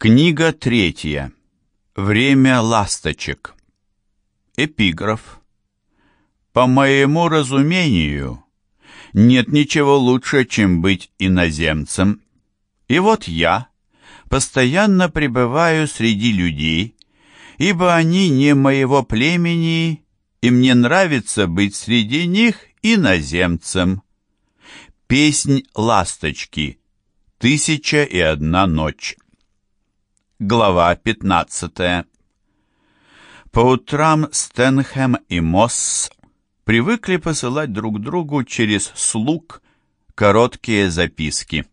Книга третья. Время ласточек. Эпиграф. По моему разумению, нет ничего лучше, чем быть иноземцем. И вот я постоянно пребываю среди людей, ибо они не моего племени, и мне нравится быть среди них иноземцем. Песнь ласточки. Тысяча и одна ночь. Глава 15 По утрам Стэнхэм и Мосс привыкли посылать друг другу через слуг короткие записки.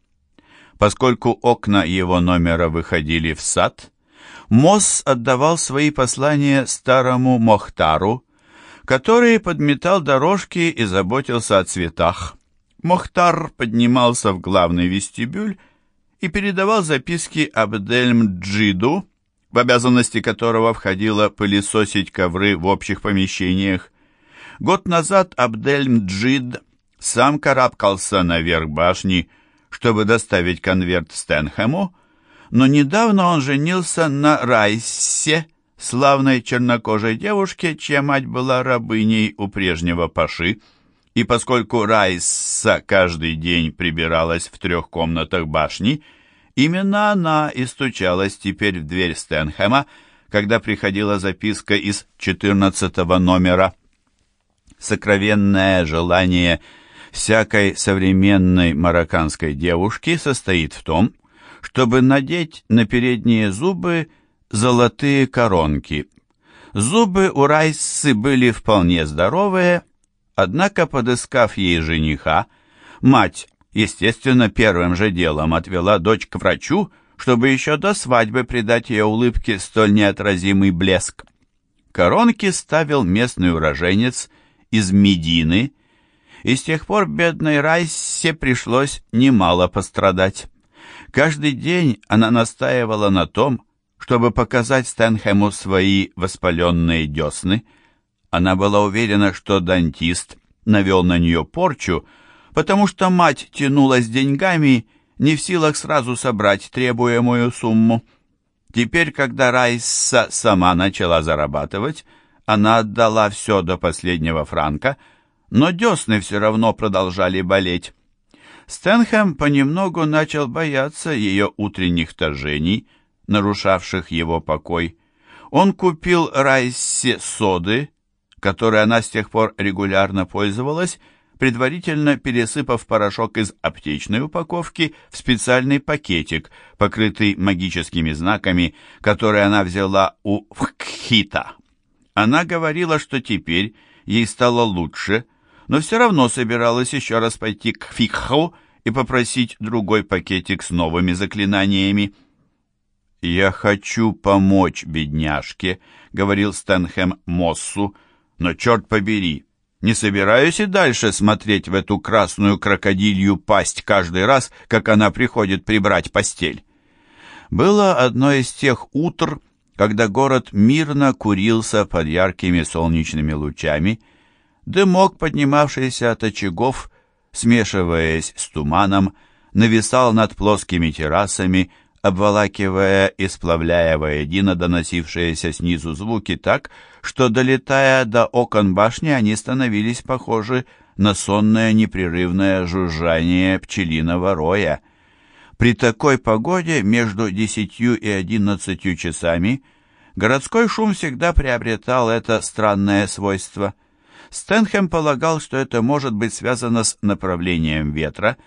Поскольку окна его номера выходили в сад, Мосс отдавал свои послания старому Мохтару, который подметал дорожки и заботился о цветах. Мохтар поднимался в главный вестибюль и передавал записки Абдельмджиду, в обязанности которого входило пылесосить ковры в общих помещениях. Год назад Абдельмджид сам карабкался наверх башни, чтобы доставить конверт Стэнхэму, но недавно он женился на Райсе, славной чернокожей девушке, чья мать была рабыней у прежнего паши, и поскольку Райса каждый день прибиралась в трех комнатах башни, именно она и стучалась теперь в дверь Стэнхэма, когда приходила записка из 14 номера. Сокровенное желание всякой современной марокканской девушки состоит в том, чтобы надеть на передние зубы золотые коронки. Зубы у Райсы были вполне здоровые, Однако, подыскав ей жениха, мать, естественно, первым же делом отвела дочь к врачу, чтобы еще до свадьбы придать ее улыбке столь неотразимый блеск. Коронки ставил местный уроженец из Медины, и с тех пор бедной Райсе пришлось немало пострадать. Каждый день она настаивала на том, чтобы показать Стэнхэму свои воспаленные десны – она была уверена, что дантист навел на нее порчу, потому что мать тянулась деньгами, не в силах сразу собрать требуемую сумму. Теперь, когда Райса сама начала зарабатывать, она отдала все до последнего франка, но десны все равно продолжали болеть. Стэнхэм понемногу начал бояться ее утренних торжений, нарушавших его покой. Он купил Райсе соды, которой она с тех пор регулярно пользовалась, предварительно пересыпав порошок из аптечной упаковки в специальный пакетик, покрытый магическими знаками, который она взяла у Вкхита. Она говорила, что теперь ей стало лучше, но все равно собиралась еще раз пойти к Фикху и попросить другой пакетик с новыми заклинаниями. «Я хочу помочь бедняжке», — говорил Стэнхэм Моссу, но, черт побери, не собираюсь и дальше смотреть в эту красную крокодилью пасть каждый раз, как она приходит прибрать постель. Было одно из тех утр, когда город мирно курился под яркими солнечными лучами, дымок, поднимавшийся от очагов, смешиваясь с туманом, нависал над плоскими террасами, обволакивая и сплавляя воедино доносившиеся снизу звуки так, что, долетая до окон башни, они становились похожи на сонное непрерывное жужжание пчелиного роя. При такой погоде между десятью и одиннадцатью часами городской шум всегда приобретал это странное свойство. Стэнхэм полагал, что это может быть связано с направлением ветра,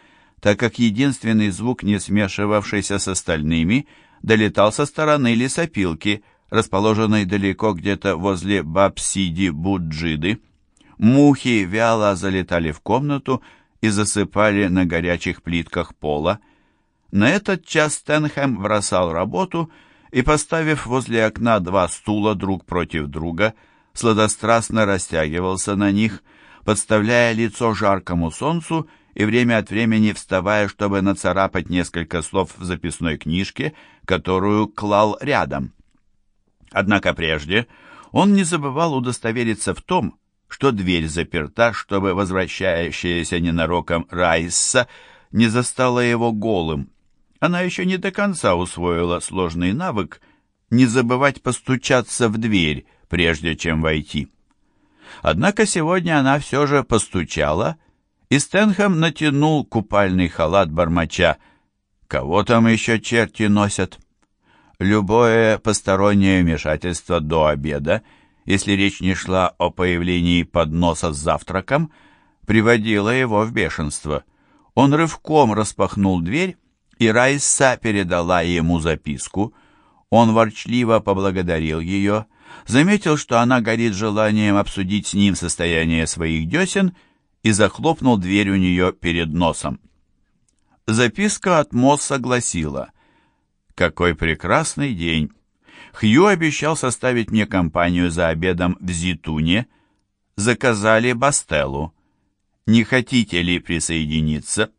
так как единственный звук, не смешивавшийся с остальными, долетал со стороны лесопилки, расположенной далеко где-то возле Бабсиди-Буджиды. Мухи вяло залетали в комнату и засыпали на горячих плитках пола. На этот час Стэнхэм бросал работу и, поставив возле окна два стула друг против друга, сладострастно растягивался на них, подставляя лицо жаркому солнцу и время от времени вставая, чтобы нацарапать несколько слов в записной книжке, которую клал рядом. Однако прежде он не забывал удостовериться в том, что дверь заперта, чтобы возвращающаяся ненароком Райса не застала его голым. она еще не до конца усвоила сложный навык не забывать постучаться в дверь, прежде чем войти. Однако сегодня она все же постучала, и Стэнхэм натянул купальный халат бормоча. «Кого там еще черти носят?» Любое постороннее вмешательство до обеда, если речь не шла о появлении подноса с завтраком, приводило его в бешенство. Он рывком распахнул дверь, и Райса передала ему записку. Он ворчливо поблагодарил ее, заметил, что она горит желанием обсудить с ним состояние своих десен и захлопнул дверь у нее перед носом. Записка от Мосса гласила «Какой прекрасный день! Хью обещал составить мне компанию за обедом в Зитуне. Заказали Бастеллу. Не хотите ли присоединиться?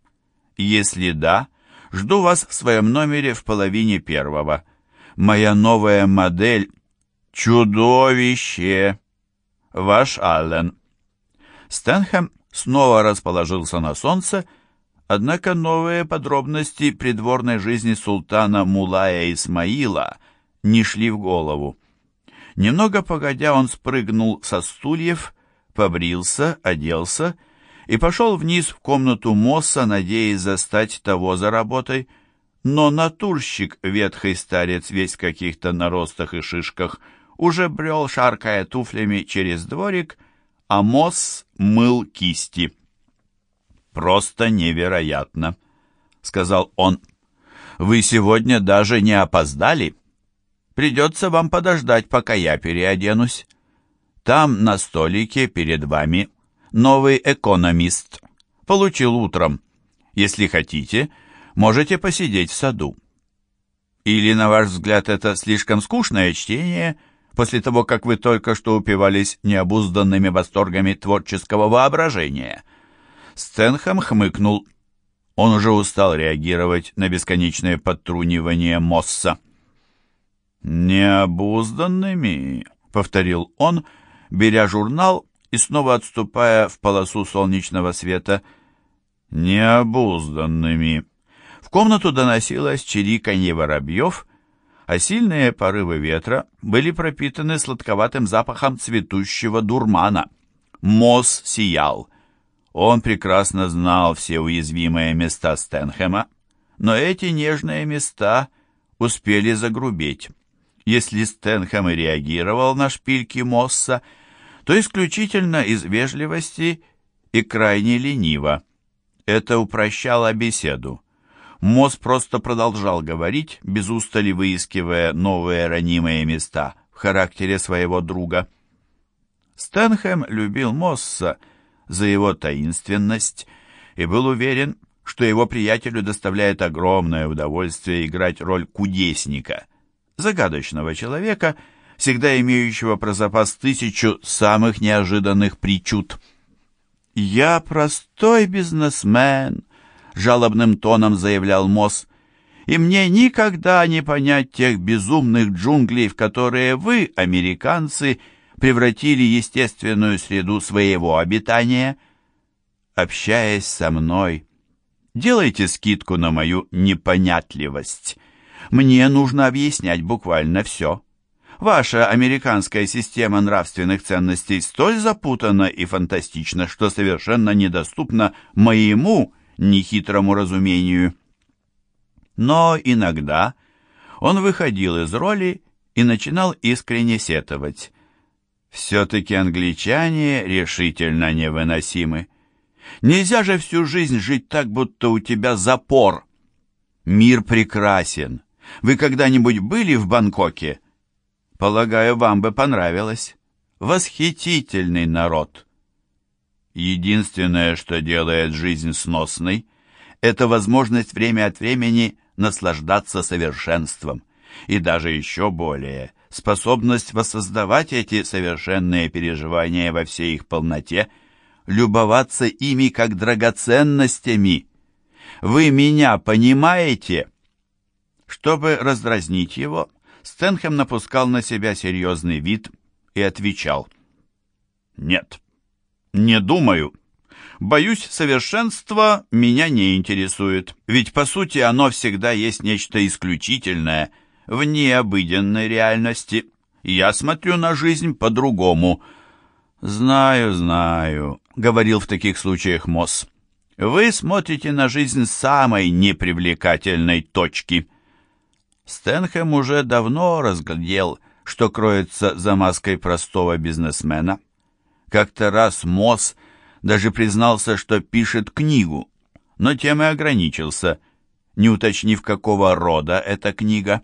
Если да, жду вас в своем номере в половине первого. Моя новая модель — чудовище! Ваш Аллен». Стэнхэм снова расположился на солнце, однако новые подробности придворной жизни султана Мулая Исмаила не шли в голову. Немного погодя он спрыгнул со стульев, побрился, оделся и пошел вниз в комнату Мосса, надеясь застать того за работой, но натурщик, ветхий старец весь в каких-то наростах и шишках, уже брел, шаркая туфлями через дворик, а Мосс мыл кисти. «Просто невероятно», — сказал он. «Вы сегодня даже не опоздали. Придется вам подождать, пока я переоденусь. Там на столике перед вами новый экономист. Получил утром. Если хотите, можете посидеть в саду. Или, на ваш взгляд, это слишком скучное чтение — после того, как вы только что упивались необузданными восторгами творческого воображения. Стэнхэм хмыкнул. Он уже устал реагировать на бесконечное подтрунивание Мосса. «Необузданными», — повторил он, беря журнал и снова отступая в полосу солнечного света. «Необузданными». В комнату доносилось чириканье воробьев, а сильные порывы ветра были пропитаны сладковатым запахом цветущего дурмана. Мосс сиял. Он прекрасно знал все уязвимые места Стэнхэма, но эти нежные места успели загрубеть. Если Стэнхэм и реагировал на шпильки Мосса, то исключительно из вежливости и крайне лениво. Это упрощало беседу. Мосс просто продолжал говорить, без устали выискивая новые ранимые места в характере своего друга. Стэнхэм любил Мосса за его таинственность и был уверен, что его приятелю доставляет огромное удовольствие играть роль кудесника, загадочного человека, всегда имеющего про запас тысячу самых неожиданных причуд. «Я простой бизнесмен», жалобным тоном заявлял Мосс. «И мне никогда не понять тех безумных джунглей, в которые вы, американцы, превратили естественную среду своего обитания. Общаясь со мной, делайте скидку на мою непонятливость. Мне нужно объяснять буквально все». Ваша американская система нравственных ценностей столь запутана и фантастична, что совершенно недоступна моему нехитрому разумению. Но иногда он выходил из роли и начинал искренне сетовать. Все-таки англичане решительно невыносимы. Нельзя же всю жизнь жить так, будто у тебя запор. Мир прекрасен. Вы когда-нибудь были в Бангкоке? Полагаю, вам бы понравилось. Восхитительный народ. Единственное, что делает жизнь сносной, это возможность время от времени наслаждаться совершенством, и даже еще более, способность воссоздавать эти совершенные переживания во всей их полноте, любоваться ими как драгоценностями. Вы меня понимаете? Чтобы раздразнить его, Стэнхэм напускал на себя серьезный вид и отвечал. «Нет». «Не думаю. Боюсь, совершенство меня не интересует, ведь по сути оно всегда есть нечто исключительное, вне обыденной реальности. Я смотрю на жизнь по-другому. «Знаю, знаю», — говорил в таких случаях Мосс. «Вы смотрите на жизнь с самой непривлекательной точки». Стэнхэм уже давно разглядел, что кроется за маской простого бизнесмена. Как-то раз Мосс даже признался, что пишет книгу, но тем и ограничился, не уточнив, какого рода эта книга.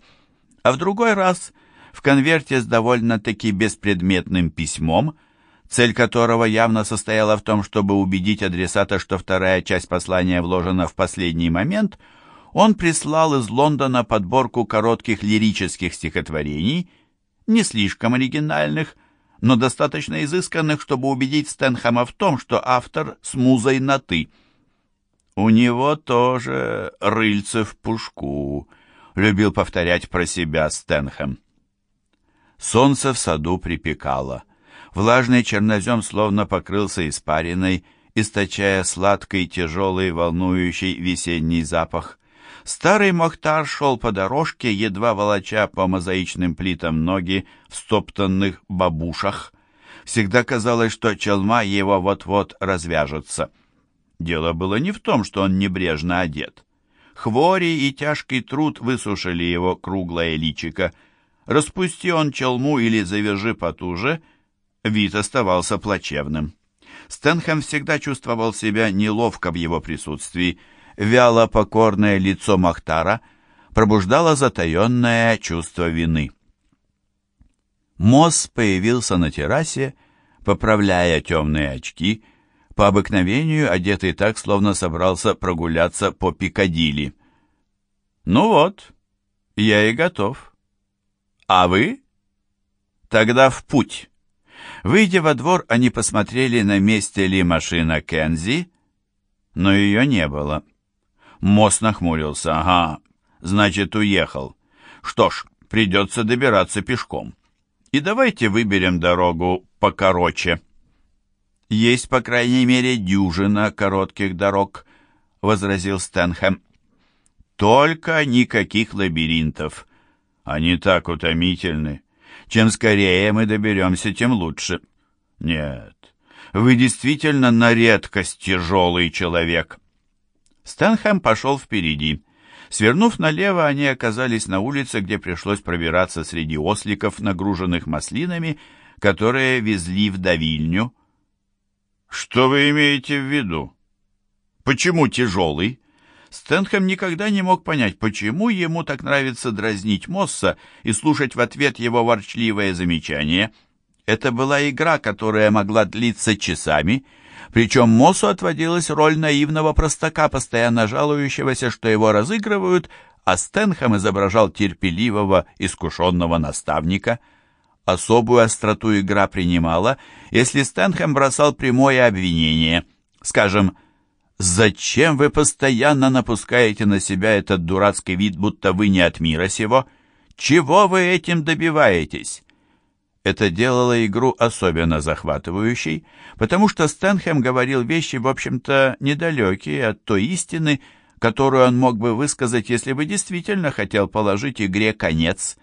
А в другой раз в конверте с довольно-таки беспредметным письмом, цель которого явно состояла в том, чтобы убедить адресата, что вторая часть послания вложена в последний момент, он прислал из Лондона подборку коротких лирических стихотворений, не слишком оригинальных, но достаточно изысканных, чтобы убедить Стэнхэма в том, что автор с музой на «ты». «У него тоже рыльце в пушку», — любил повторять про себя Стэнхэм. Солнце в саду припекало. Влажный чернозем словно покрылся испариной, источая сладкий, тяжелый, волнующий весенний запах. Старый Мохтар шел по дорожке, едва волоча по мозаичным плитам ноги в стоптанных бабушах. Всегда казалось, что челма его вот-вот развяжется. Дело было не в том, что он небрежно одет. Хвори и тяжкий труд высушили его круглое личико. Распусти он челму или завяжи потуже, вид оставался плачевным. Стэнхэм всегда чувствовал себя неловко в его присутствии, вяло покорное лицо Махтара пробуждало затаенное чувство вины. Мосс появился на террасе, поправляя темные очки, по обыкновению одетый так, словно собрался прогуляться по Пикадилли. «Ну вот, я и готов. А вы?» «Тогда в путь». Выйдя во двор, они посмотрели, на месте ли машина Кензи, но ее не было. Мост нахмурился. «Ага, значит, уехал. Что ж, придется добираться пешком. И давайте выберем дорогу покороче». «Есть, по крайней мере, дюжина коротких дорог», — возразил Стэнхэм. «Только никаких лабиринтов. Они так утомительны. Чем скорее мы доберемся, тем лучше». «Нет, вы действительно на редкость тяжелый человек». Стэнхэм пошел впереди. Свернув налево, они оказались на улице, где пришлось пробираться среди осликов, нагруженных маслинами, которые везли в давильню. «Что вы имеете в виду? Почему тяжелый?» Стэнхэм никогда не мог понять, почему ему так нравится дразнить Мосса и слушать в ответ его ворчливое замечание. Это была игра, которая могла длиться часами, причем Мосу отводилась роль наивного простака, постоянно жалующегося, что его разыгрывают, а Стэнхэм изображал терпеливого, искушенного наставника. Особую остроту игра принимала, если Стэнхэм бросал прямое обвинение. Скажем, «Зачем вы постоянно напускаете на себя этот дурацкий вид, будто вы не от мира сего? Чего вы этим добиваетесь?» Это делало игру особенно захватывающей, потому что Стэнхэм говорил вещи, в общем-то, недалекие от той истины, которую он мог бы высказать, если бы действительно хотел положить игре конец.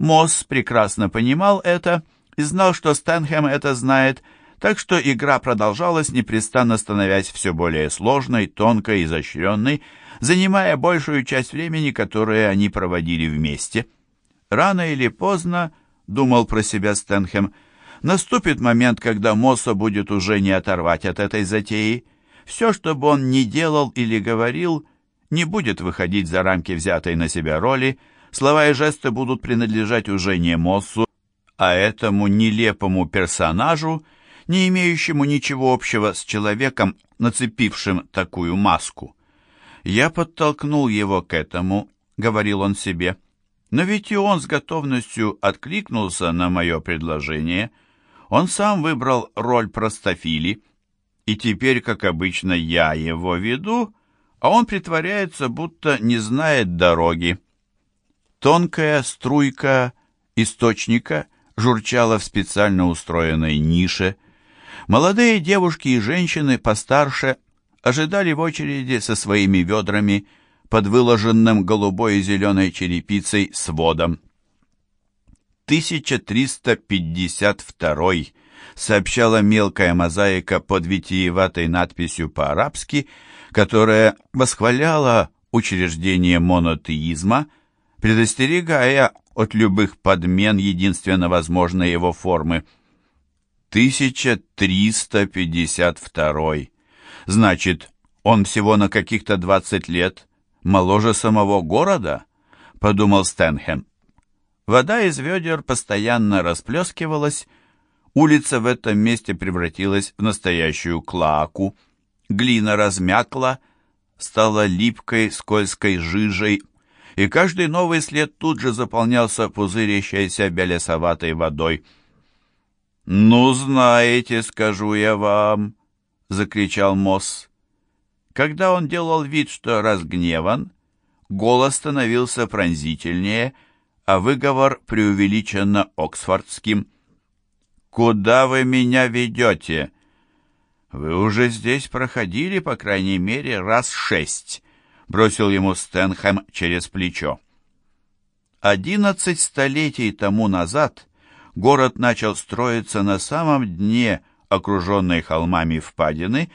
Мосс прекрасно понимал это и знал, что Стэнхэм это знает, так что игра продолжалась, непрестанно становясь все более сложной, тонкой, изощренной, занимая большую часть времени, которое они проводили вместе. Рано или поздно — думал про себя Стэнхэм, — наступит момент, когда Мосса будет уже не оторвать от этой затеи. Все, что бы он ни делал или говорил, не будет выходить за рамки взятой на себя роли, слова и жесты будут принадлежать уже не Моссу, а этому нелепому персонажу, не имеющему ничего общего с человеком, нацепившим такую маску. «Я подтолкнул его к этому», — говорил он себе, — но ведь и он с готовностью откликнулся на мое предложение. Он сам выбрал роль простофили, и теперь, как обычно, я его веду, а он притворяется, будто не знает дороги. Тонкая струйка источника журчала в специально устроенной нише. Молодые девушки и женщины постарше ожидали в очереди со своими ведрами под выложенным голубой и зеленой черепицей сводом. 1352 сообщала мелкая мозаика под витиеватой надписью по-арабски, которая восхваляла учреждение монотеизма, предостерегая от любых подмен единственно возможной его формы. 1352. Значит, он всего на каких-то 20 лет моложе самого города, подумал Стэнхэм. Вода из ведер постоянно расплескивалась, улица в этом месте превратилась в настоящую клаку, глина размякла, стала липкой, скользкой жижей, и каждый новый след тут же заполнялся пузырящейся белесоватой водой. «Ну, знаете, скажу я вам», — закричал Мосс. Когда он делал вид, что разгневан, голос становился пронзительнее — а выговор преувеличенно оксфордским. «Куда вы меня ведете?» «Вы уже здесь проходили, по крайней мере, раз шесть», — бросил ему Стэнхэм через плечо. Одиннадцать столетий тому назад город начал строиться на самом дне окруженной холмами впадины,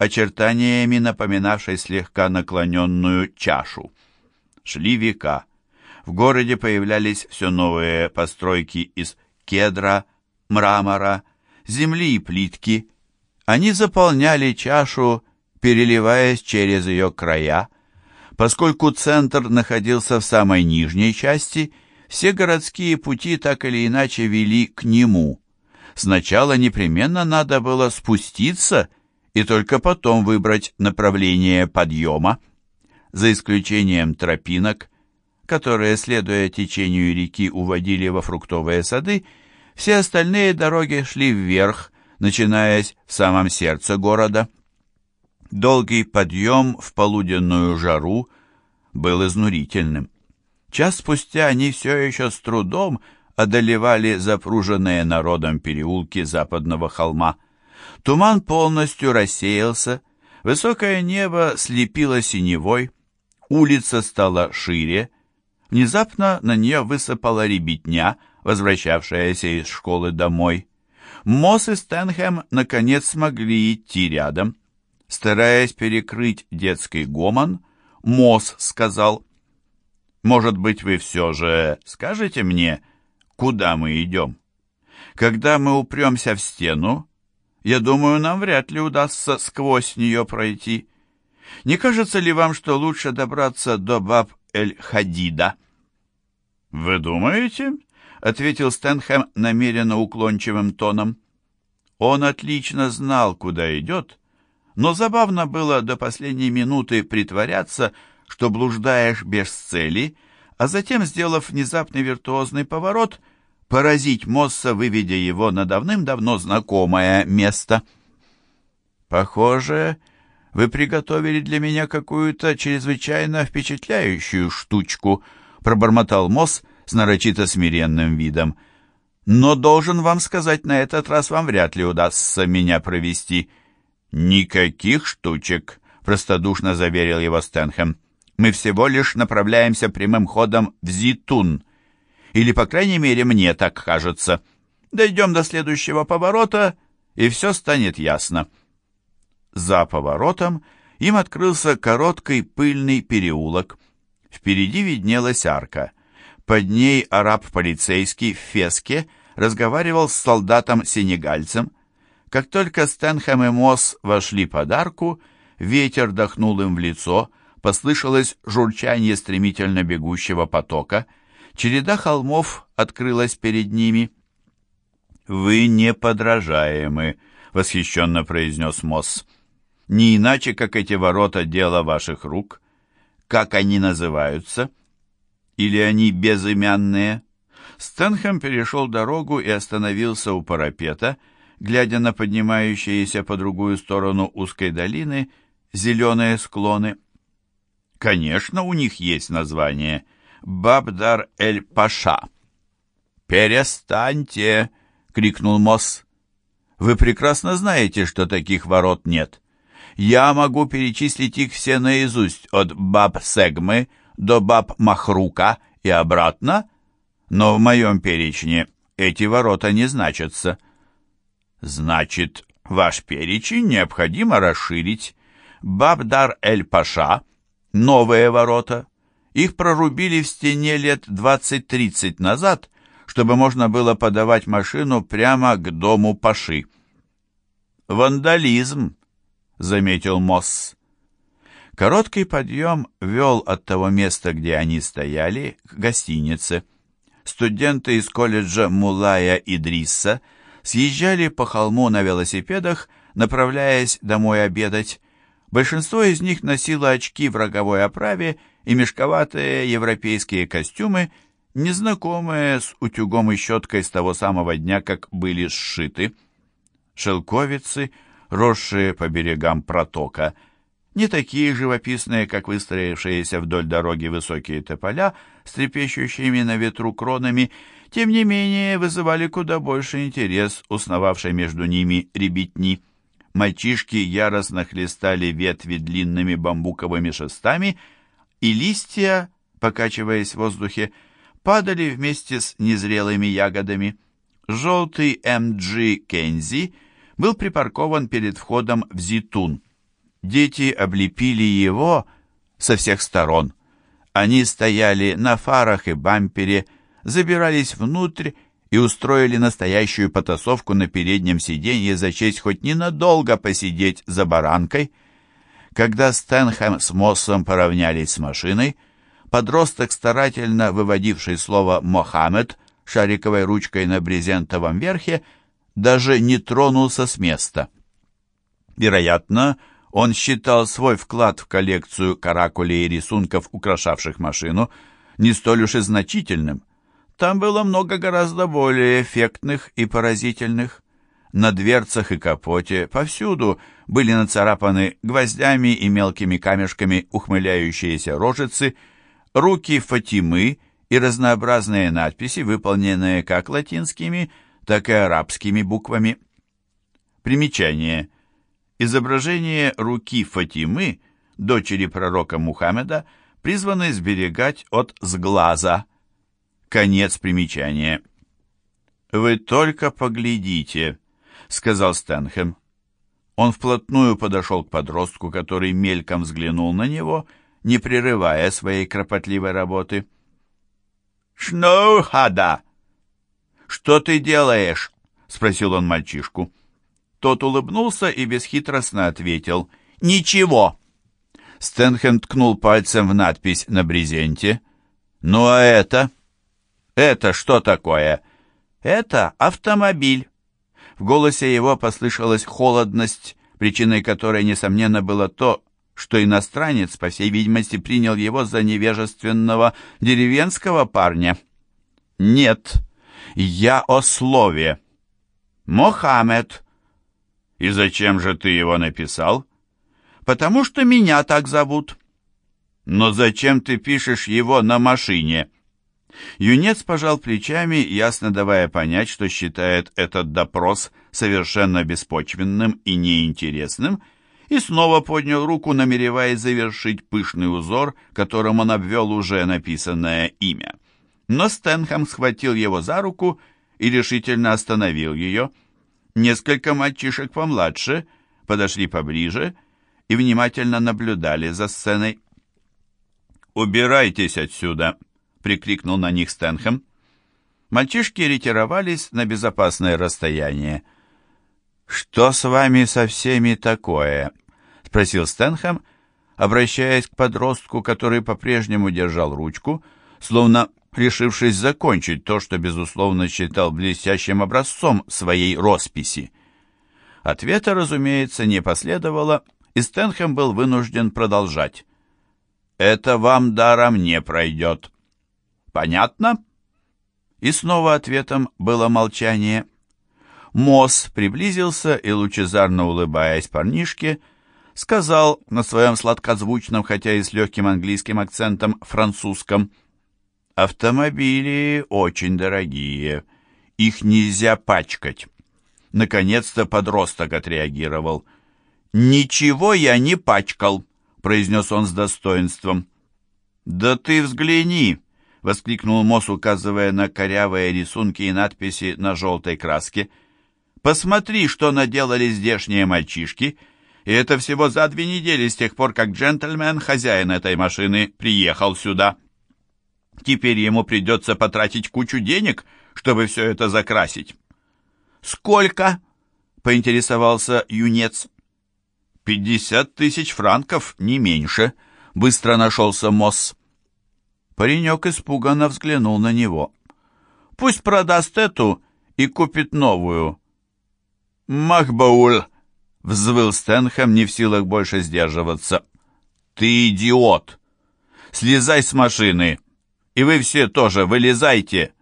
очертаниями напоминавшей слегка наклоненную чашу. Шли века. В городе появлялись все новые постройки из кедра, мрамора, земли и плитки. Они заполняли чашу, переливаясь через ее края. Поскольку центр находился в самой нижней части, все городские пути так или иначе вели к нему. Сначала непременно надо было спуститься и только потом выбрать направление подъема. За исключением тропинок, которые, следуя течению реки, уводили во фруктовые сады, все остальные дороги шли вверх, начинаясь в самом сердце города. Долгий подъем в полуденную жару был изнурительным. Час спустя они все еще с трудом одолевали запруженные народом переулки западного холма. Туман полностью рассеялся, высокое небо слепило синевой, улица стала шире, Внезапно на нее высыпала ребятня, возвращавшаяся из школы домой. Мосс и Стэнхэм наконец смогли идти рядом. Стараясь перекрыть детский гомон, Мосс сказал, «Может быть, вы все же скажете мне, куда мы идем? Когда мы упремся в стену, я думаю, нам вряд ли удастся сквозь нее пройти. Не кажется ли вам, что лучше добраться до баб Эль-Хадида?» «Вы думаете?» — ответил Стэнхэм намеренно уклончивым тоном. Он отлично знал, куда идет, но забавно было до последней минуты притворяться, что блуждаешь без цели, а затем, сделав внезапный виртуозный поворот, поразить Мосса, выведя его на давным-давно знакомое место. «Похоже, вы приготовили для меня какую-то чрезвычайно впечатляющую штучку», пробормотал Мосс с нарочито смиренным видом. «Но должен вам сказать, на этот раз вам вряд ли удастся меня провести». «Никаких штучек», — простодушно заверил его Стэнхэм. «Мы всего лишь направляемся прямым ходом в Зитун. Или, по крайней мере, мне так кажется. Дойдем до следующего поворота, и все станет ясно». За поворотом им открылся короткий пыльный переулок. Впереди виднелась арка. Под ней араб-полицейский в феске разговаривал с солдатом-сенегальцем. Как только Стэнхэм и Мосс вошли под арку, ветер дохнул им в лицо, послышалось журчание стремительно бегущего потока. Череда холмов открылась перед ними. «Вы неподражаемы», — восхищенно произнес Мосс. «Не иначе, как эти ворота — дело ваших рук. Как они называются? Или они безымянные? Стэнхэм перешел дорогу и остановился у парапета, глядя на поднимающиеся по другую сторону узкой долины зеленые склоны. Конечно, у них есть название Бабдар-эль-Паша. «Перестаньте!» — крикнул Мосс. Вы прекрасно знаете, что таких ворот нет. Я могу перечислить их все наизусть, от баб-сегмы до баб-махрука и обратно, но в моем перечне эти ворота не значатся. Значит, ваш перечень необходимо расширить. Бабдар-эль-Паша, новые ворота. Их прорубили в стене лет 20-30 назад, чтобы можно было подавать машину прямо к дому Паши. «Вандализм», — заметил Мосс. Короткий подъем вел от того места, где они стояли, к гостинице. Студенты из колледжа Мулая Идрисса съезжали по холму на велосипедах, направляясь домой обедать. Большинство из них носило очки в роговой оправе и мешковатые европейские костюмы, незнакомые с утюгом и щеткой с того самого дня, как были сшиты. Шелковицы, росшие по берегам протока, не такие живописные, как выстроившиеся вдоль дороги высокие тополя с трепещущими на ветру кронами, тем не менее вызывали куда больше интерес усновавшей между ними ребятни. Мальчишки яростно хлестали ветви длинными бамбуковыми шестами, и листья, покачиваясь в воздухе, падали вместе с незрелыми ягодами. Желтый МГ Кензи был припаркован перед входом в Зитун. Дети облепили его со всех сторон. Они стояли на фарах и бампере, забирались внутрь и устроили настоящую потасовку на переднем сиденье за честь хоть ненадолго посидеть за баранкой. Когда Стэнхэм с Моссом поравнялись с машиной, подросток, старательно выводивший слово «Мохаммед» шариковой ручкой на брезентовом верхе, даже не тронулся с места. Вероятно, он считал свой вклад в коллекцию каракулей и рисунков, украшавших машину, не столь уж и значительным. Там было много гораздо более эффектных и поразительных. На дверцах и капоте повсюду были нацарапаны гвоздями и мелкими камешками ухмыляющиеся рожицы, руки Фатимы и разнообразные надписи, выполненные как латинскими, так и арабскими буквами. Примечание. Изображение руки Фатимы, дочери пророка Мухаммеда, призваны сберегать от сглаза – Конец примечания. «Вы только поглядите», — сказал Стэнхэм. Он вплотную подошел к подростку, который мельком взглянул на него, не прерывая своей кропотливой работы. «Шноухада!» «Что ты делаешь?» — спросил он мальчишку. Тот улыбнулся и бесхитростно ответил. «Ничего!» Стэнхэм ткнул пальцем в надпись на брезенте. «Ну а это?» «Это что такое?» «Это автомобиль». В голосе его послышалась холодность, причиной которой, несомненно, было то, что иностранец, по всей видимости, принял его за невежественного деревенского парня. «Нет, я о слове». «Мохаммед». «И зачем же ты его написал?» «Потому что меня так зовут». «Но зачем ты пишешь его на машине?» Юнец пожал плечами, ясно давая понять, что считает этот допрос совершенно беспочвенным и неинтересным, и снова поднял руку, намереваясь завершить пышный узор, которым он обвел уже написанное имя. Но Стэнхэм схватил его за руку и решительно остановил ее. Несколько мальчишек помладше подошли поближе и внимательно наблюдали за сценой. «Убирайтесь отсюда!» — прикрикнул на них Стэнхэм. Мальчишки ретировались на безопасное расстояние. «Что с вами со всеми такое?» — спросил Стэнхэм, обращаясь к подростку, который по-прежнему держал ручку, словно решившись закончить то, что, безусловно, считал блестящим образцом своей росписи. Ответа, разумеется, не последовало, и Стэнхэм был вынужден продолжать. «Это вам даром не пройдет». Понятно?» И снова ответом было молчание. Мосс приблизился и, лучезарно улыбаясь парнишке, сказал на своем сладкозвучном, хотя и с легким английским акцентом, французском, «Автомобили очень дорогие, их нельзя пачкать. Наконец-то подросток отреагировал. «Ничего я не пачкал», — произнес он с достоинством. «Да ты взгляни!» — воскликнул Мосс, указывая на корявые рисунки и надписи на желтой краске. «Посмотри, что наделали здешние мальчишки!» И это всего за две недели с тех пор, как джентльмен, хозяин этой машины, приехал сюда. Теперь ему придется потратить кучу денег, чтобы все это закрасить. «Сколько?» — поинтересовался юнец. «Пятьдесят тысяч франков, не меньше», — быстро нашелся Мосс. Паренек испуганно взглянул на него. «Пусть продаст эту и купит новую». «Махбауль!» — взвыл Стэнхэм, не в силах больше сдерживаться. «Ты идиот! Слезай с машины! И вы все тоже вылезайте!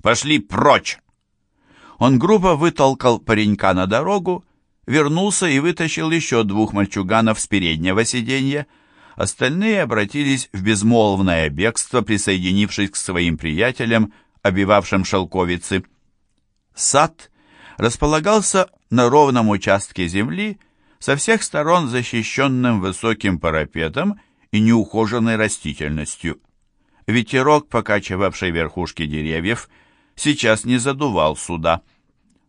Пошли прочь!» Он грубо вытолкал паренька на дорогу, вернулся и вытащил еще двух мальчуганов с переднего сиденья. Остальные обратились в безмолвное бегство, присоединившись к своим приятелям, обивавшим шелковицы. Сад располагался на ровном участке земли, со всех сторон защищенным высоким парапетом и неухоженной растительностью. Ветерок, покачивавший верхушки деревьев, сейчас не задувал сюда.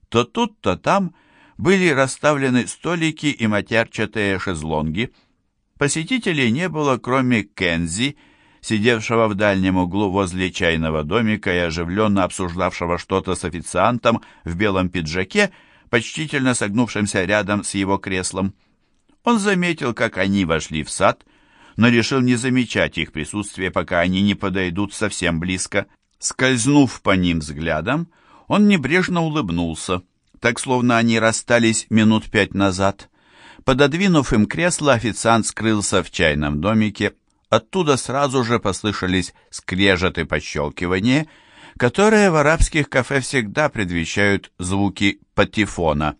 То тут, то там были расставлены столики и матерчатые шезлонги. Посетителей не было, кроме Кензи, сидевшего в дальнем углу возле чайного домика и оживленно обсуждавшего что-то с официантом в белом пиджаке, почтительно согнувшимся рядом с его креслом. Он заметил, как они вошли в сад, но решил не замечать их присутствие, пока они не подойдут совсем близко. Скользнув по ним взглядом, он небрежно улыбнулся, так словно они расстались минут пять назад. Пододвинув им кресло, официант скрылся в чайном домике. Оттуда сразу же послышались скрежет и пощелкивание, которые в арабских кафе всегда предвещают звуки патефона.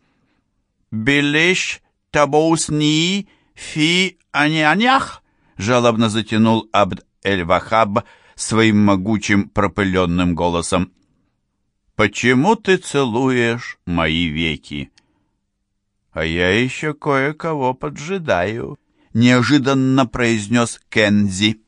«Белиш табоусни фи анянях?» жалобно затянул Абд-эль-Вахаб, своим могучим пропыленным голосом. «Почему ты целуешь мои веки?» «А я еще кое-кого поджидаю», — неожиданно произнес Кензи.